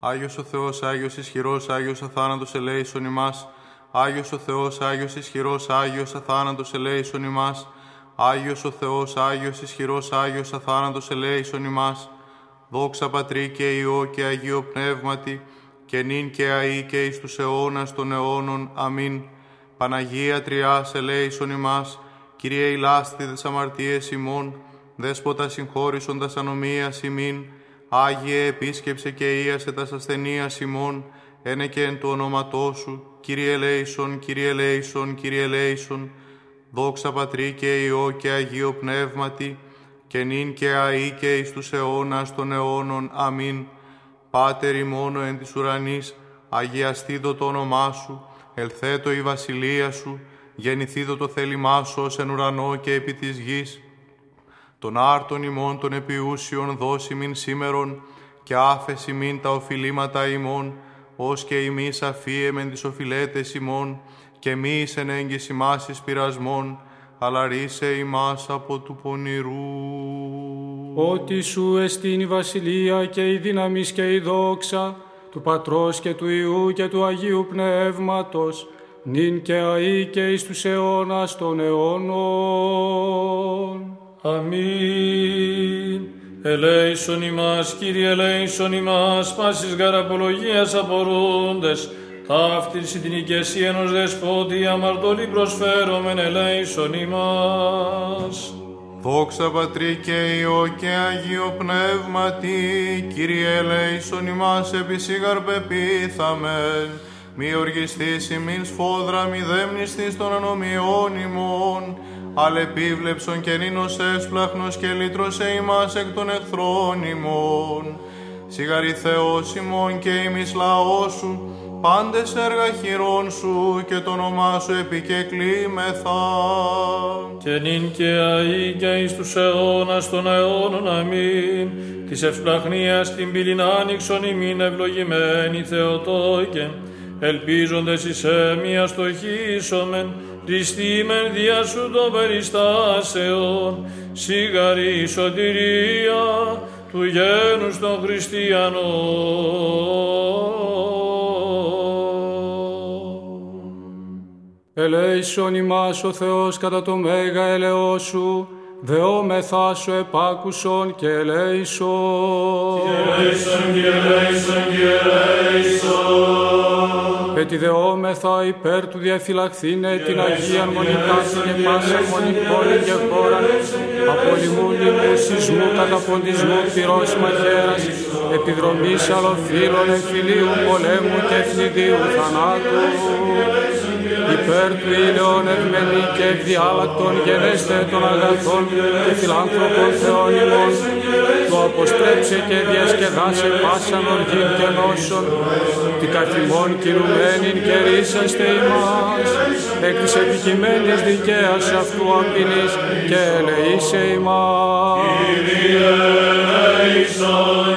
Άγιος ο Θεός, Άγιος ισχυρός, Άγιος αθάνατος ελέησον ημάς. Άγιος ο Θεός, Άγιος ισχυρός, Άγιος αθάνατος ελέησον ημάς. Άγιος ο Θεός, Άγιος ισχυρός, Άγιος αθάνατος ελέησον ημάς. Δόξα Πατρί και Υιό και Αγίο Πνεύματι, και νυν και αΐ και εις τους αιώνας των αιώνων. Αμήν. Παναγία Τριάς ελέησον ημάς, Κύριε ηλάστιδες αμαρτίες ημών, Δέσποτα συγχώρησον τας ανομίας ημίν, Άγιε επίσκεψε και ίασε τας ασθενείας ημών, ένε και εν το όνοματό σου, Κύριε ελέησον, Κύριε ελέησον, Κύριε ελέησον, δόξα Πατρί και Υιό και Αγίο Πνεύματι, και νυν και αΐ και εις τους αιώνας των αιώνων. Αμήν. Πάτερ ημώνο εν της ουρανής, αγιαστήτω το όνομά σου, ελθέτω η βασιλεία σου, γεννηθήτω το θέλημά σου ως εν ουρανό και επί της γης. Τον άρτον ημών των επιούσιων δώσει μην σήμερον, και άφεση μην τα οφειλήματα ημών, ως και ημείς αφίεμεν τις οφειλέτες ημών, και μη εις εν έγκυς ημάς εις πειρασμών, αλλά ρίσε ημάς από του πονηρού. Ότι σου εστίν η βασιλεία και η δύναμη και η δόξα, του Πατρός και του Ιού και του Αγίου Πνεύματος, νυν και αΐ και εις τους αιώνας των αιώνων. Αμήν. Ελέησον ημάς, Κύριε, ελέησον ημάς, πάσης γαραπολογίας απορούντες, ταύτιση την οικεσία ενός δεσπότη, αμαρτωλή προσφέρομεν, ελέησον ημάς. Δόξα Πατρί και Υιό και Αγίο Πνεύματι, Κύριε ελέησον ημάς επισήγαρ πεπίθαμεν, μη οργιστής ημίν σφόδρα, μη δέμνηστης των ανομιών ημών, αλλά επίβλεψον και νίνος έσπλαχνος και λύτρωσε ημάς εκ των εχθρών ημών. Σιγαρή Θεός ημών και ημις λαός σου, πάντες έργα χειρών σου και το όνομά σου επικεκλήμεθα. Και νυν και αΐ και εις τους αιώνας των αιώνων αμήν, της ευσπλαχνίας την πύλην άνοιξον ημίν ευλογημένη Θεοτόκε, ελπίζοντες εις έμια στοχίσομεν, Χριστήμεν δια σου των περιστάσεων, σιγαρή σωτηρία του γένους των χριστιανών. Ελέησον ημάς ο Θεός κατά το μέγα ελεό σου, δεόμεθά σου επάκουσον και ελέησον. Ελέησον και ελέησον και ελέησον. Ετιδεόμεθα υπέρ του διαφυλαχθήνε την Αγία Μονικάση και πάσα μονικόλη και χώρα από λοιμού λοιμού σεισμού καταποντισμού πυρός μαχαίρας επιδρομής αλλοφύλων εμφυλίου πολέμου και εθνιδίου θανάτου υπέρ του ήλαιον ευμένη και ευδιάλακτον γενέστε των αγαθών και φιλάνθρωπων θεών ημών το αποστρέψε και διασκεδάσε πάσαν οργήν και νόσων τι καθημών κινουμένην και ρίσαστε ημάς εκ της επικειμένης δικαίας αυτού απειλής και ελεήσε ημάς. Κύριε ελέησον, Κύριε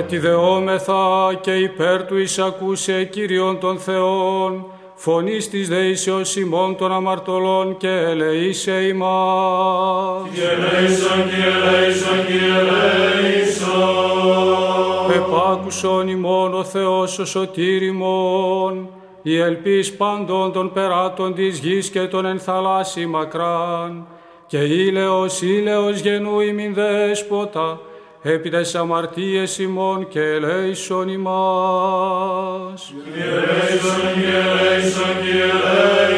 Ετιδεόμεθα και υπέρ του εισακούσε Κύριον των Θεών, φωνής της δεήσεως ημών των αμαρτωλών και ελεήσε ημάς. Κύριε ελέησον, Κύριε ελέησον, Κύριε ελέησον. Επάκουσον ημών ο Θεός ο σωτήρ ημών, η ελπίς πάντων των περάτων της γης και των ενθαλάσσι μακράν, και ήλαιος ήλαιος γενού ημιν δέσποτα, επί τες αμαρτίες ημών και ελέησον ημάς. Κύριε ελέησον, Κύριε ελέησον, Κύριε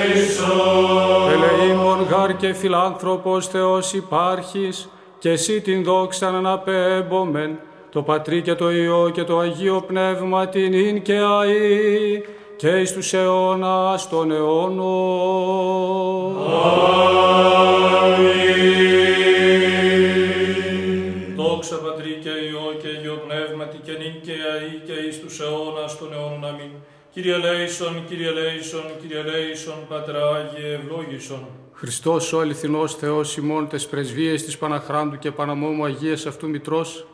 ελέησον. Ελεήμων γάρ και φιλάνθρωπος Θεός υπάρχεις, και εσύ την δόξα να αναπέμπομεν, το Πατρί και το Υιό και το Αγίο Πνεύμα την ίν και αΐ, και εις τους αιώνας των αιώνων. Δόξα Πατρί και Υιό και Αγίο Πνεύματι και νυν και αΐ και εις τους αιώνας των αιώνων αμήν. Κύριε ελέησον, Κύριε ελέησον, Κύριε ελέησον, Πατρά Άγιε ευλόγησον. Χριστός ο αληθινός Θεός ημών τες πρεσβείες της Παναχράντου και Παναμόμου Αγίας αυτού Μητρός,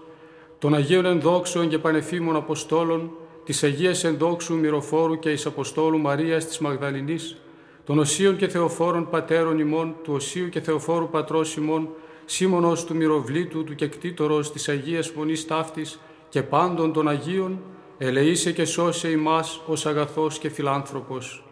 των Αγίων ενδόξεων και πανεφήμων Αποστόλων, της Αγίας ενδόξου Μυροφόρου και εις Αποστόλου Μαρίας της Μαγδαληνής, των Οσίων και Θεοφόρων Πατέρων ημών, του Οσίου και Θεοφόρου Πατρός ημών, σύμμονος του μυροβλήτου του κεκτήτορος της Αγίας Μονής Ταύτης και πάντων των Αγίων, ελεήσε και σώσε ημάς ως αγαθός και φιλάνθρωπος